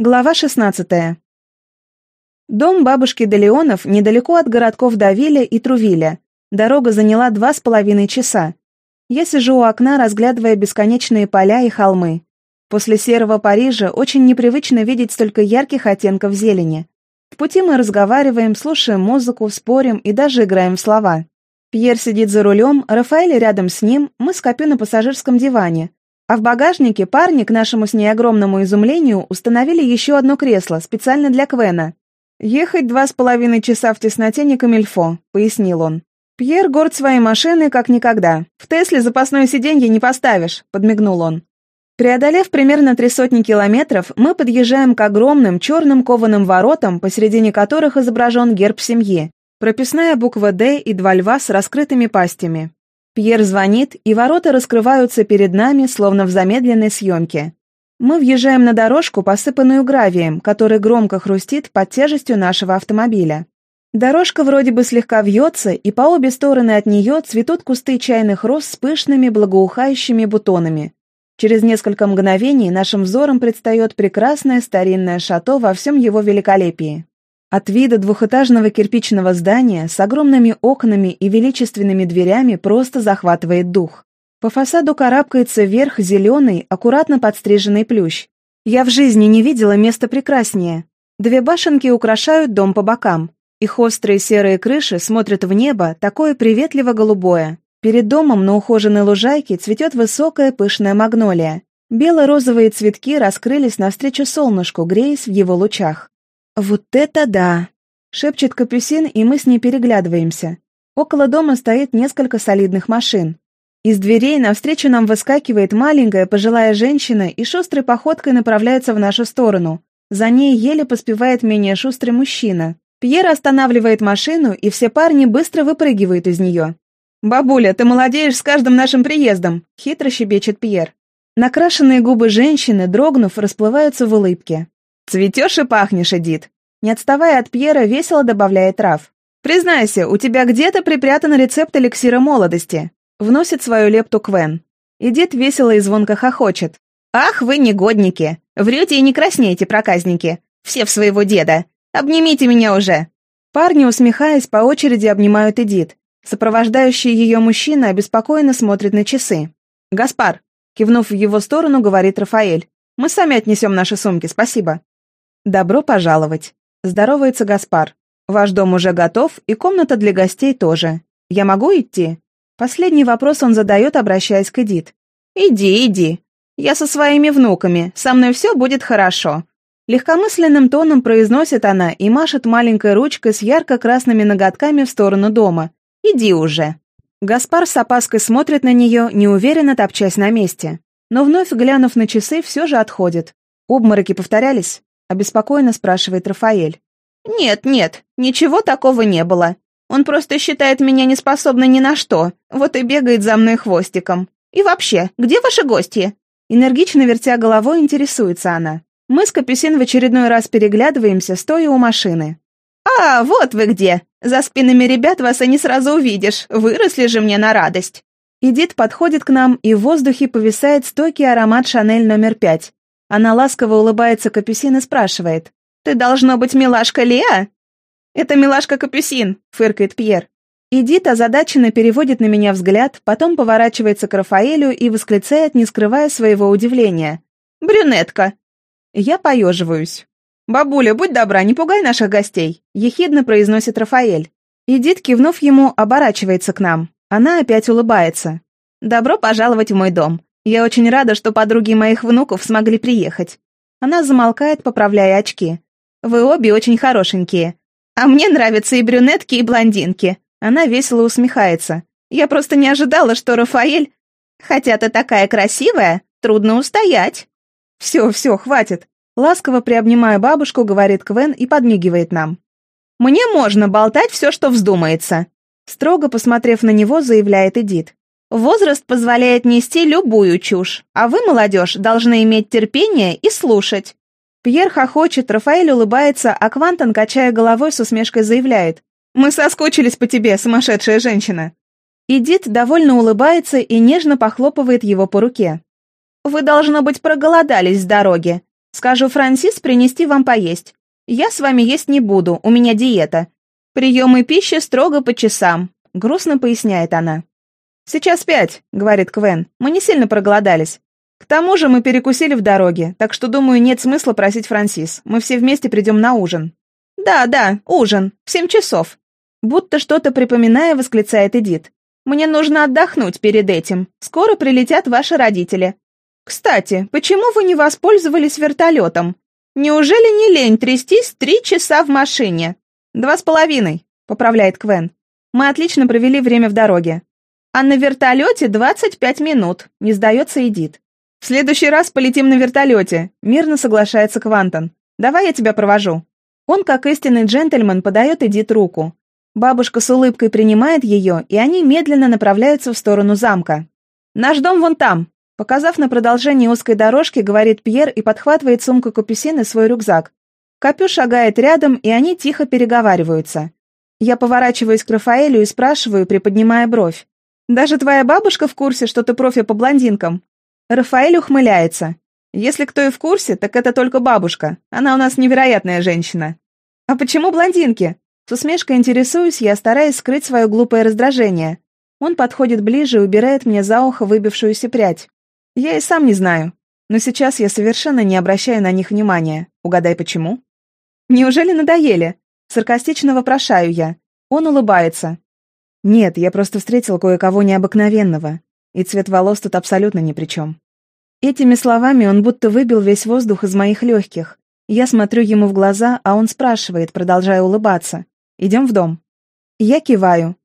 Глава 16. Дом бабушки Делеонов недалеко от городков Давиля и Трувиля. Дорога заняла два с половиной часа. Я сижу у окна, разглядывая бесконечные поля и холмы. После серого Парижа очень непривычно видеть столько ярких оттенков зелени. В пути мы разговариваем, слушаем музыку, спорим и даже играем в слова. Пьер сидит за рулем, Рафаэль рядом с ним, мы с Копи на пассажирском диване, а в багажнике парни, к нашему с ней огромному изумлению, установили еще одно кресло, специально для Квена. «Ехать два с половиной часа в тесноте не камильфо», — пояснил он. «Пьер горд своей машины как никогда. В Тесле запасное сиденье не поставишь», — подмигнул он. Преодолев примерно три сотни километров, мы подъезжаем к огромным черным кованым воротам, посередине которых изображен герб семьи. Прописная буква «Д» и два льва с раскрытыми пастями. Пьер звонит, и ворота раскрываются перед нами, словно в замедленной съемке. Мы въезжаем на дорожку, посыпанную гравием, который громко хрустит под тяжестью нашего автомобиля. Дорожка вроде бы слегка вьется, и по обе стороны от нее цветут кусты чайных роз с пышными благоухающими бутонами. Через несколько мгновений нашим взором предстает прекрасное старинное шато во всем его великолепии. От вида двухэтажного кирпичного здания с огромными окнами и величественными дверями просто захватывает дух. По фасаду карабкается вверх зеленый, аккуратно подстриженный плющ. Я в жизни не видела места прекраснее. Две башенки украшают дом по бокам. Их острые серые крыши смотрят в небо, такое приветливо-голубое. Перед домом на ухоженной лужайке цветет высокая пышная магнолия. Бело-розовые цветки раскрылись навстречу солнышку, греясь в его лучах. «Вот это да!» — шепчет Капюсин, и мы с ней переглядываемся. Около дома стоит несколько солидных машин. Из дверей навстречу нам выскакивает маленькая пожилая женщина и шустрой походкой направляется в нашу сторону. За ней еле поспевает менее шустрый мужчина. Пьер останавливает машину, и все парни быстро выпрыгивают из нее. «Бабуля, ты молодеешь с каждым нашим приездом!» — хитро щебечет Пьер. Накрашенные губы женщины, дрогнув, расплываются в улыбке. «Цветешь и пахнешь, Эдит!» Не отставая от Пьера, весело добавляет Раф. «Признайся, у тебя где-то припрятан рецепт эликсира молодости!» Вносит свою лепту Квен. Эдит весело и звонко хохочет. «Ах, вы негодники! Врете и не краснеете, проказники! Все в своего деда! Обнимите меня уже!» Парни, усмехаясь, по очереди обнимают Эдит. Сопровождающий ее мужчина обеспокоенно смотрит на часы. «Гаспар!» Кивнув в его сторону, говорит Рафаэль. «Мы сами отнесем наши сумки, спасибо». «Добро пожаловать!» Здоровается Гаспар. «Ваш дом уже готов, и комната для гостей тоже. Я могу идти?» Последний вопрос он задает, обращаясь к Эдит. «Иди, иди. Я со своими внуками. Со мной все будет хорошо». Легкомысленным тоном произносит она и машет маленькой ручкой с ярко-красными ноготками в сторону дома. «Иди уже». Гаспар с опаской смотрит на нее, неуверенно топчась на месте. Но вновь, глянув на часы, все же отходит. «Обмороки повторялись?» — обеспокоенно спрашивает Рафаэль. «Нет, нет, ничего такого не было. Он просто считает меня неспособной ни на что, вот и бегает за мной хвостиком. И вообще, где ваши гости?» Энергично вертя головой, интересуется она. Мы с Капюсин в очередной раз переглядываемся, стоя у машины. «А, вот вы где! За спинами ребят вас и не сразу увидишь, выросли же мне на радость!» Эдит подходит к нам, и в воздухе повисает стойкий аромат Шанель номер пять. Она ласково улыбается Капюсин и спрашивает. «Ты должно быть милашка Леа?» «Это милашка Капюсин», — фыркает Пьер. Эдит озадаченно переводит на меня взгляд, потом поворачивается к Рафаэлю и восклицает, не скрывая своего удивления. «Брюнетка!» Я поеживаюсь. «Бабуля, будь добра, не пугай наших гостей», — ехидно произносит Рафаэль. Эдит, кивнув ему, оборачивается к нам. Она опять улыбается. «Добро пожаловать в мой дом. Я очень рада, что подруги моих внуков смогли приехать». Она замолкает, поправляя очки. «Вы обе очень хорошенькие. А мне нравятся и брюнетки, и блондинки». Она весело усмехается. «Я просто не ожидала, что Рафаэль... Хотя ты такая красивая, трудно устоять». «Все, все, хватит!» Ласково приобнимая бабушку, говорит Квен и подмигивает нам. «Мне можно болтать все, что вздумается», строго посмотрев на него, заявляет Эдит. «Возраст позволяет нести любую чушь, а вы, молодежь, должны иметь терпение и слушать». Пьер хохочет, Рафаэль улыбается, а Квантон, качая головой, с усмешкой заявляет. «Мы соскучились по тебе, сумасшедшая женщина!» Эдит довольно улыбается и нежно похлопывает его по руке. «Вы, должно быть, проголодались с дороги. Скажу Франсис принести вам поесть. Я с вами есть не буду, у меня диета. Приемы пищи строго по часам», — грустно поясняет она. «Сейчас пять», — говорит Квен. «Мы не сильно проголодались. К тому же мы перекусили в дороге, так что, думаю, нет смысла просить Франсис. Мы все вместе придем на ужин». «Да, да, ужин. В семь часов». Будто что-то припоминая, восклицает Эдит. «Мне нужно отдохнуть перед этим. Скоро прилетят ваши родители. Кстати, почему вы не воспользовались вертолетом? Неужели не лень трястись три часа в машине?» «Два с половиной», — поправляет Квен. «Мы отлично провели время в дороге. А на вертолете 25 минут, не сдается Эдит. В следующий раз полетим на вертолете, мирно соглашается Квантон. Давай я тебя провожу. Он, как истинный джентльмен, подает Эдит руку. Бабушка с улыбкой принимает ее, и они медленно направляются в сторону замка. «Наш дом вон там», Показав на продолжение узкой дорожки, говорит Пьер и подхватывает сумку Капюсины свой рюкзак. Капю шагает рядом, и они тихо переговариваются. Я поворачиваюсь к Рафаэлю и спрашиваю, приподнимая бровь. Даже твоя бабушка в курсе, что ты профи по блондинкам?» Рафаэль ухмыляется. «Если кто и в курсе, так это только бабушка. Она у нас невероятная женщина». «А почему блондинки?» С усмешкой интересуюсь я, стараясь скрыть свое глупое раздражение. Он подходит ближе и убирает мне за ухо выбившуюся прядь. Я и сам не знаю. Но сейчас я совершенно не обращаю на них внимания. Угадай, почему? «Неужели надоели?» Саркастично вопрошаю я. Он улыбается. Нет, я просто встретил кое-кого необыкновенного, и цвет волос тут абсолютно ни при чем. Этими словами он будто выбил весь воздух из моих легких. Я смотрю ему в глаза, а он спрашивает, продолжая улыбаться. «Идем в дом?» Я киваю.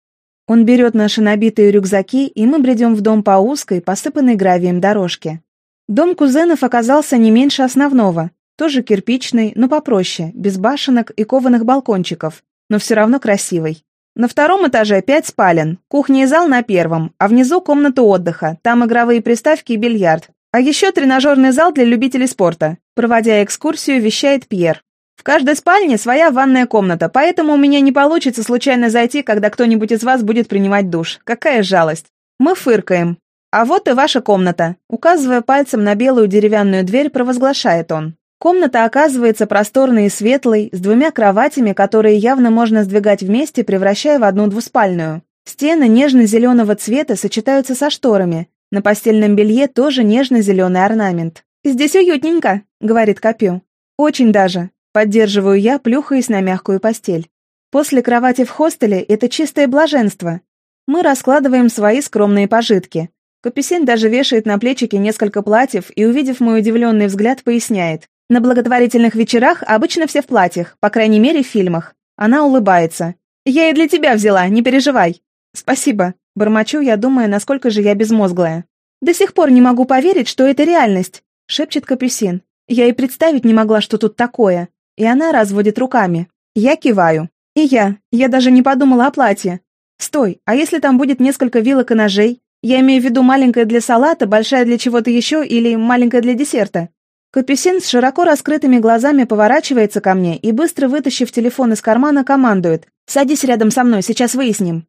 Он берет наши набитые рюкзаки, и мы бредем в дом по узкой, посыпанной гравием дорожке. Дом кузенов оказался не меньше основного, тоже кирпичный, но попроще, без башенок и кованых балкончиков, но все равно красивый. На втором этаже пять спален, кухня и зал на первом, а внизу комната отдыха, там игровые приставки и бильярд. А еще тренажерный зал для любителей спорта. Проводя экскурсию, вещает Пьер. В каждой спальне своя ванная комната, поэтому у меня не получится случайно зайти, когда кто-нибудь из вас будет принимать душ. Какая жалость. Мы фыркаем. А вот и ваша комната. Указывая пальцем на белую деревянную дверь, провозглашает он. Комната оказывается просторной и светлой, с двумя кроватями, которые явно можно сдвигать вместе, превращая в одну двуспальную. Стены нежно-зеленого цвета сочетаются со шторами. На постельном белье тоже нежно-зеленый орнамент. «Здесь уютненько», — говорит Копю. «Очень даже», — поддерживаю я, плюхаясь на мягкую постель. После кровати в хостеле это чистое блаженство. Мы раскладываем свои скромные пожитки. Капюсин даже вешает на плечики несколько платьев и, увидев мой удивленный взгляд, поясняет. На благотворительных вечерах обычно все в платьях, по крайней мере, в фильмах. Она улыбается. «Я и для тебя взяла, не переживай». «Спасибо». Бормочу я, думая, насколько же я безмозглая. «До сих пор не могу поверить, что это реальность», — шепчет Капюсин. «Я и представить не могла, что тут такое». И она разводит руками. Я киваю. И я. Я даже не подумала о платье. Стой, а если там будет несколько вилок и ножей? Я имею в виду маленькая для салата, большая для чего-то еще или маленькая для десерта? Капюсин с широко раскрытыми глазами поворачивается ко мне и, быстро вытащив телефон из кармана, командует. «Садись рядом со мной, сейчас выясним».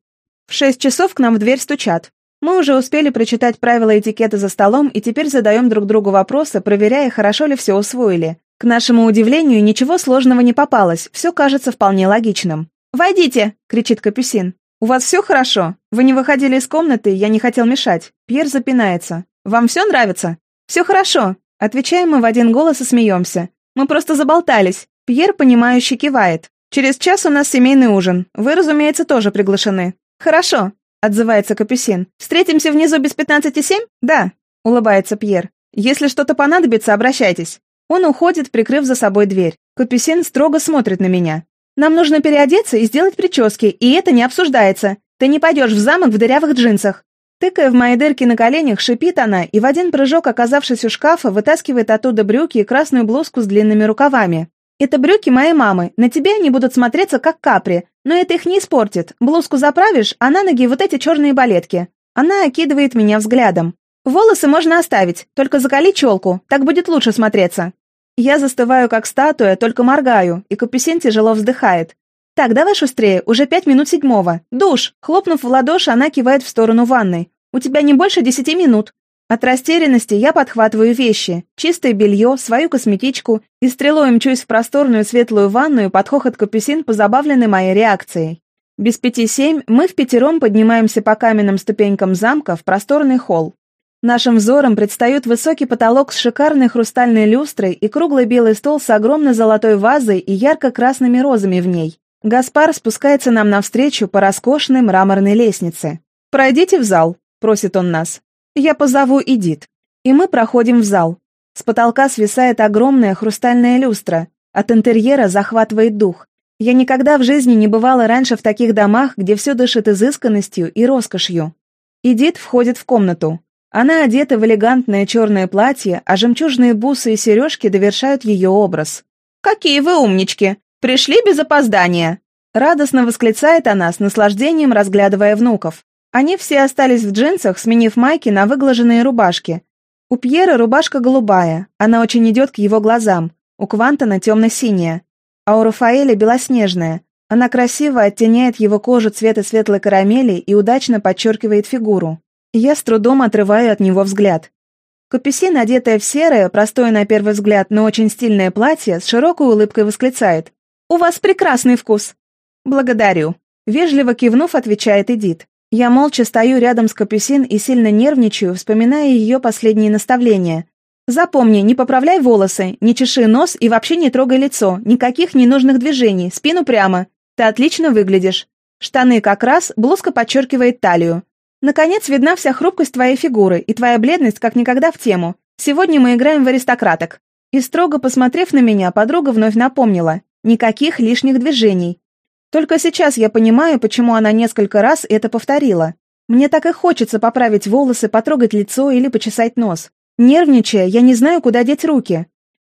В шесть часов к нам в дверь стучат. Мы уже успели прочитать правила этикета за столом и теперь задаем друг другу вопросы, проверяя, хорошо ли все усвоили. К нашему удивлению, ничего сложного не попалось, все кажется вполне логичным. «Войдите!» — кричит Капюсин. «У вас все хорошо? Вы не выходили из комнаты, я не хотел мешать». Пьер запинается. «Вам все нравится?» «Все хорошо. Отвечаем мы в один голос и смеемся. Мы просто заболтались. Пьер, понимающе кивает. Через час у нас семейный ужин. Вы, разумеется, тоже приглашены. Хорошо, отзывается Капюсин. Встретимся внизу без пятнадцати семь? Да, улыбается Пьер. Если что-то понадобится, обращайтесь. Он уходит, прикрыв за собой дверь. Капюсин строго смотрит на меня. Нам нужно переодеться и сделать прически, и это не обсуждается. Ты не пойдешь в замок в дырявых джинсах. Тыкая в мои дырки на коленях, шипит она, и в один прыжок, оказавшись у шкафа, вытаскивает оттуда брюки и красную блузку с длинными рукавами. «Это брюки моей мамы. На тебе они будут смотреться как капри, но это их не испортит. Блузку заправишь, а на ноги вот эти черные балетки». Она окидывает меня взглядом. «Волосы можно оставить, только закали челку, так будет лучше смотреться». Я застываю, как статуя, только моргаю, и Капюсин тяжело вздыхает. «Так, давай шустрее, уже пять минут седьмого. Душ!» Хлопнув в ладоши, она кивает в сторону ванной. «У тебя не больше десяти минут». От растерянности я подхватываю вещи, чистое белье, свою косметичку и стрелой мчусь в просторную светлую ванную под хохот капюсин, позабавленный моей реакцией. Без пяти семь мы в пятером поднимаемся по каменным ступенькам замка в просторный холл. Нашим взором предстают высокий потолок с шикарной хрустальной люстрой и круглый белый стол с огромной золотой вазой и ярко-красными розами в ней. Гаспар спускается нам навстречу по роскошной мраморной лестнице. «Пройдите в зал», — просит он нас. Я позову Эдит. И мы проходим в зал. С потолка свисает огромная хрустальная люстра. От интерьера захватывает дух. Я никогда в жизни не бывала раньше в таких домах, где все дышит изысканностью и роскошью. Эдит входит в комнату. Она одета в элегантное черное платье, а жемчужные бусы и сережки довершают ее образ. «Какие вы умнички! Пришли без опоздания!» Радостно восклицает она с наслаждением, разглядывая внуков. Они все остались в джинсах, сменив майки на выглаженные рубашки. У Пьера рубашка голубая, она очень идет к его глазам. У Квантона темно-синяя. А у Рафаэля белоснежная. Она красиво оттеняет его кожу цвета светлой карамели и удачно подчеркивает фигуру. Я с трудом отрываю от него взгляд. Капюсин, одетая в серое, простое на первый взгляд, но очень стильное платье, с широкой улыбкой восклицает. «У вас прекрасный вкус!» «Благодарю!» Вежливо кивнув, отвечает Эдит. Я молча стою рядом с Капюсин и сильно нервничаю, вспоминая ее последние наставления. «Запомни, не поправляй волосы, не чеши нос и вообще не трогай лицо, никаких ненужных движений, спину прямо. Ты отлично выглядишь. Штаны как раз, блузка подчеркивает талию. Наконец видна вся хрупкость твоей фигуры и твоя бледность как никогда в тему. Сегодня мы играем в аристократок». И строго посмотрев на меня, подруга вновь напомнила. Никаких лишних движений. Только сейчас я понимаю, почему она несколько раз это повторила. Мне так и хочется поправить волосы, потрогать лицо или почесать нос. Нервничая, я не знаю, куда деть руки.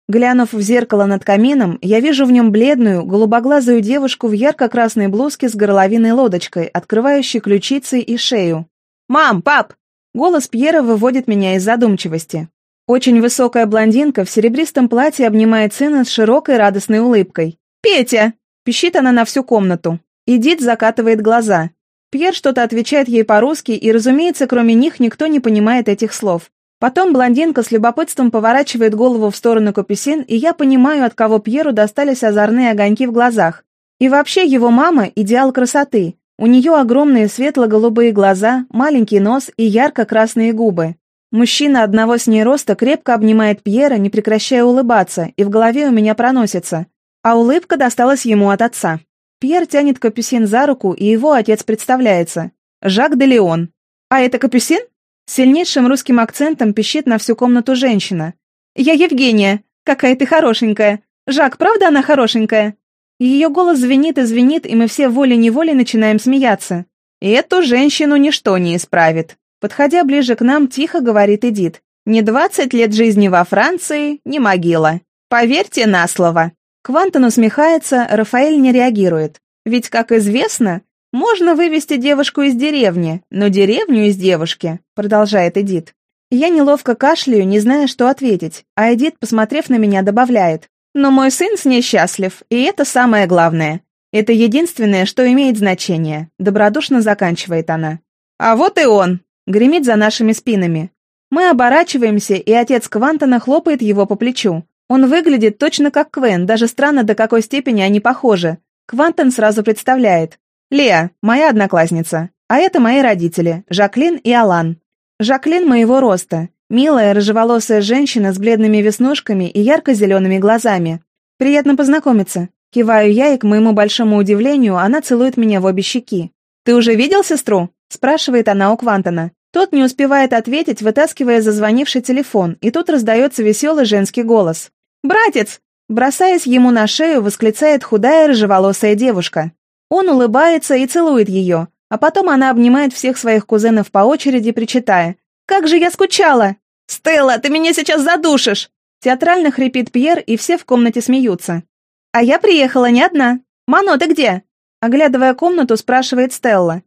Глянув в зеркало над камином, я вижу в нем бледную, голубоглазую девушку в ярко-красной блузке с горловиной лодочкой, открывающей ключицы и шею. «Мам! Пап!» Голос Пьера выводит меня из задумчивости. Очень высокая блондинка в серебристом платье обнимает сына с широкой радостной улыбкой. «Петя!» Пищит она на всю комнату. Эдит закатывает глаза. Пьер что-то отвечает ей по-русски, и, разумеется, кроме них никто не понимает этих слов. Потом блондинка с любопытством поворачивает голову в сторону Капюсин, и я понимаю, от кого Пьеру достались озорные огоньки в глазах. И вообще его мама – идеал красоты. У нее огромные светло-голубые глаза, маленький нос и ярко-красные губы. Мужчина одного с ней роста крепко обнимает Пьера, не прекращая улыбаться, и в голове у меня проносится. А улыбка досталась ему от отца. Пьер тянет Капюсин за руку, и его отец представляется. Жак де Леон. «А это Капюсин?» Сильнейшим русским акцентом пищит на всю комнату женщина. «Я Евгения. Какая ты хорошенькая. Жак, правда она хорошенькая?» Ее голос звенит и звенит, и мы все волей-неволей начинаем смеяться. Эту женщину ничто не исправит. Подходя ближе к нам, тихо говорит Эдит. «Не двадцать лет жизни во Франции, не могила. Поверьте на слово». Квантон усмехается, Рафаэль не реагирует. Ведь, как известно, можно вывести девушку из деревни, но деревню из девушки, продолжает Эдит. Я неловко кашляю, не зная, что ответить, а Эдит, посмотрев на меня, добавляет. Но мой сын с ней счастлив, и это самое главное. Это единственное, что имеет значение, добродушно заканчивает она. А вот и он, гремит за нашими спинами. Мы оборачиваемся, и отец Квантона хлопает его по плечу. Он выглядит точно как Квен, даже странно, до какой степени они похожи. Квантон сразу представляет. Леа, моя одноклассница. А это мои родители, Жаклин и Алан. Жаклин моего роста. Милая, рыжеволосая женщина с бледными веснушками и ярко-зелеными глазами. Приятно познакомиться. Киваю я, и, к моему большому удивлению, она целует меня в обе щеки. «Ты уже видел сестру?» – спрашивает она у Квантона. Тот не успевает ответить, вытаскивая зазвонивший телефон, и тут раздается веселый женский голос. «Братец!» Бросаясь ему на шею, восклицает худая рыжеволосая девушка. Он улыбается и целует ее, а потом она обнимает всех своих кузенов по очереди, причитая. «Как же я скучала!» «Стелла, ты меня сейчас задушишь!» Театрально хрипит Пьер, и все в комнате смеются. «А я приехала не одна. Мано, ты где?» Оглядывая комнату, спрашивает Стелла.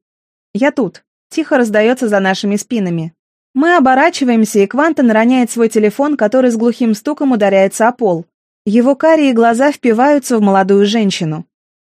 «Я тут». Тихо раздается за нашими спинами. Мы оборачиваемся, и Квантон роняет свой телефон, который с глухим стуком ударяется о пол. Его карие глаза впиваются в молодую женщину.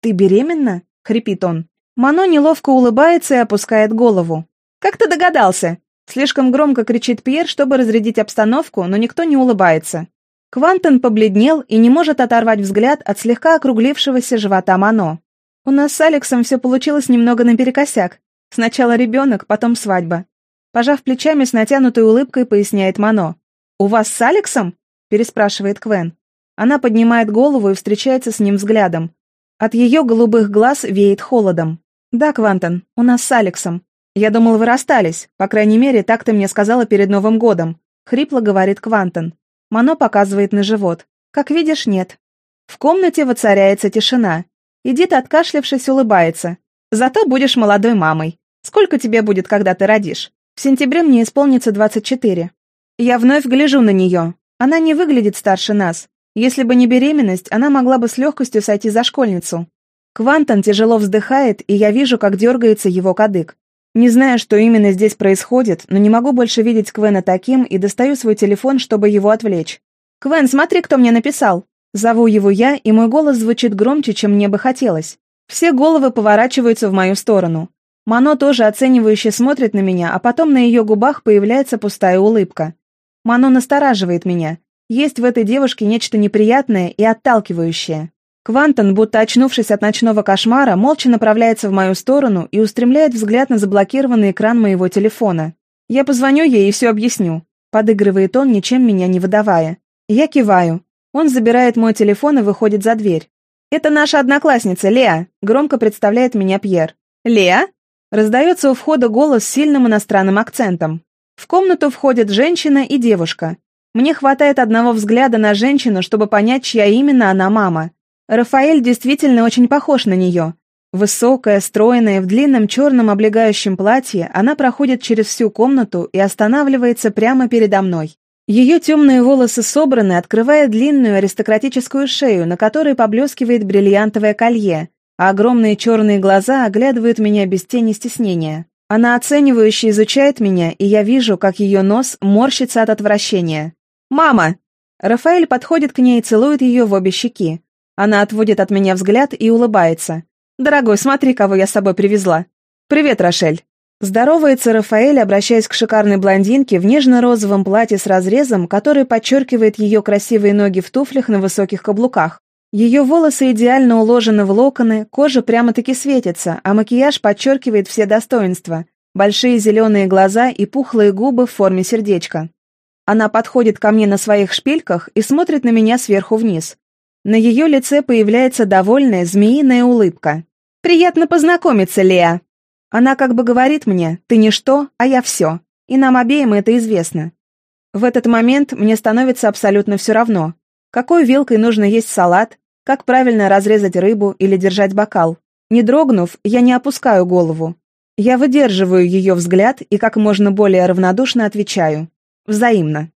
«Ты беременна?» — хрипит он. Мано неловко улыбается и опускает голову. «Как ты догадался?» Слишком громко кричит Пьер, чтобы разрядить обстановку, но никто не улыбается. Квантон побледнел и не может оторвать взгляд от слегка округлившегося живота Мано. У нас с Алексом все получилось немного наперекосяк. Сначала ребенок, потом свадьба. Пожав плечами с натянутой улыбкой, поясняет Мано. «У вас с Алексом?» – переспрашивает Квен. Она поднимает голову и встречается с ним взглядом. От ее голубых глаз веет холодом. «Да, Квантон, у нас с Алексом. Я думал, вы расстались. По крайней мере, так ты мне сказала перед Новым годом», — хрипло говорит Квантон. Мано показывает на живот. «Как видишь, нет». В комнате воцаряется тишина. Эдит, откашлявшись, улыбается. «Зато будешь молодой мамой. Сколько тебе будет, когда ты родишь? В сентябре мне исполнится 24. Я вновь гляжу на нее. Она не выглядит старше нас. Если бы не беременность, она могла бы с легкостью сойти за школьницу. Квантон тяжело вздыхает, и я вижу, как дергается его кадык. Не знаю, что именно здесь происходит, но не могу больше видеть Квена таким и достаю свой телефон, чтобы его отвлечь. «Квен, смотри, кто мне написал!» Зову его я, и мой голос звучит громче, чем мне бы хотелось. Все головы поворачиваются в мою сторону. Мано тоже оценивающе смотрит на меня, а потом на ее губах появляется пустая улыбка. Мано настораживает меня. Есть в этой девушке нечто неприятное и отталкивающее. Квантон, будто очнувшись от ночного кошмара, молча направляется в мою сторону и устремляет взгляд на заблокированный экран моего телефона. «Я позвоню ей и все объясню», — подыгрывает он, ничем меня не выдавая. Я киваю. Он забирает мой телефон и выходит за дверь. «Это наша одноклассница, Леа», — громко представляет меня Пьер. «Леа?» Раздается у входа голос с сильным иностранным акцентом. В комнату входят женщина и девушка. Мне хватает одного взгляда на женщину, чтобы понять, чья именно она мама. Рафаэль действительно очень похож на нее. Высокая, стройная, в длинном черном облегающем платье, она проходит через всю комнату и останавливается прямо передо мной. Ее темные волосы собраны, открывая длинную аристократическую шею, на которой поблескивает бриллиантовое колье, а огромные черные глаза оглядывают меня без тени стеснения. Она оценивающе изучает меня, и я вижу, как ее нос морщится от отвращения. «Мама!» Рафаэль подходит к ней и целует ее в обе щеки. Она отводит от меня взгляд и улыбается. «Дорогой, смотри, кого я с собой привезла». «Привет, Рошель». Здоровается Рафаэль, обращаясь к шикарной блондинке в нежно-розовом платье с разрезом, который подчеркивает ее красивые ноги в туфлях на высоких каблуках. Ее волосы идеально уложены в локоны, кожа прямо-таки светится, а макияж подчеркивает все достоинства. Большие зеленые глаза и пухлые губы в форме сердечка. Она подходит ко мне на своих шпильках и смотрит на меня сверху вниз. На ее лице появляется довольная змеиная улыбка. «Приятно познакомиться, Леа!» Она как бы говорит мне «ты ничто, а я все», и нам обеим это известно. В этот момент мне становится абсолютно все равно, какой вилкой нужно есть салат, как правильно разрезать рыбу или держать бокал. Не дрогнув, я не опускаю голову. Я выдерживаю ее взгляд и как можно более равнодушно отвечаю. Взаимно.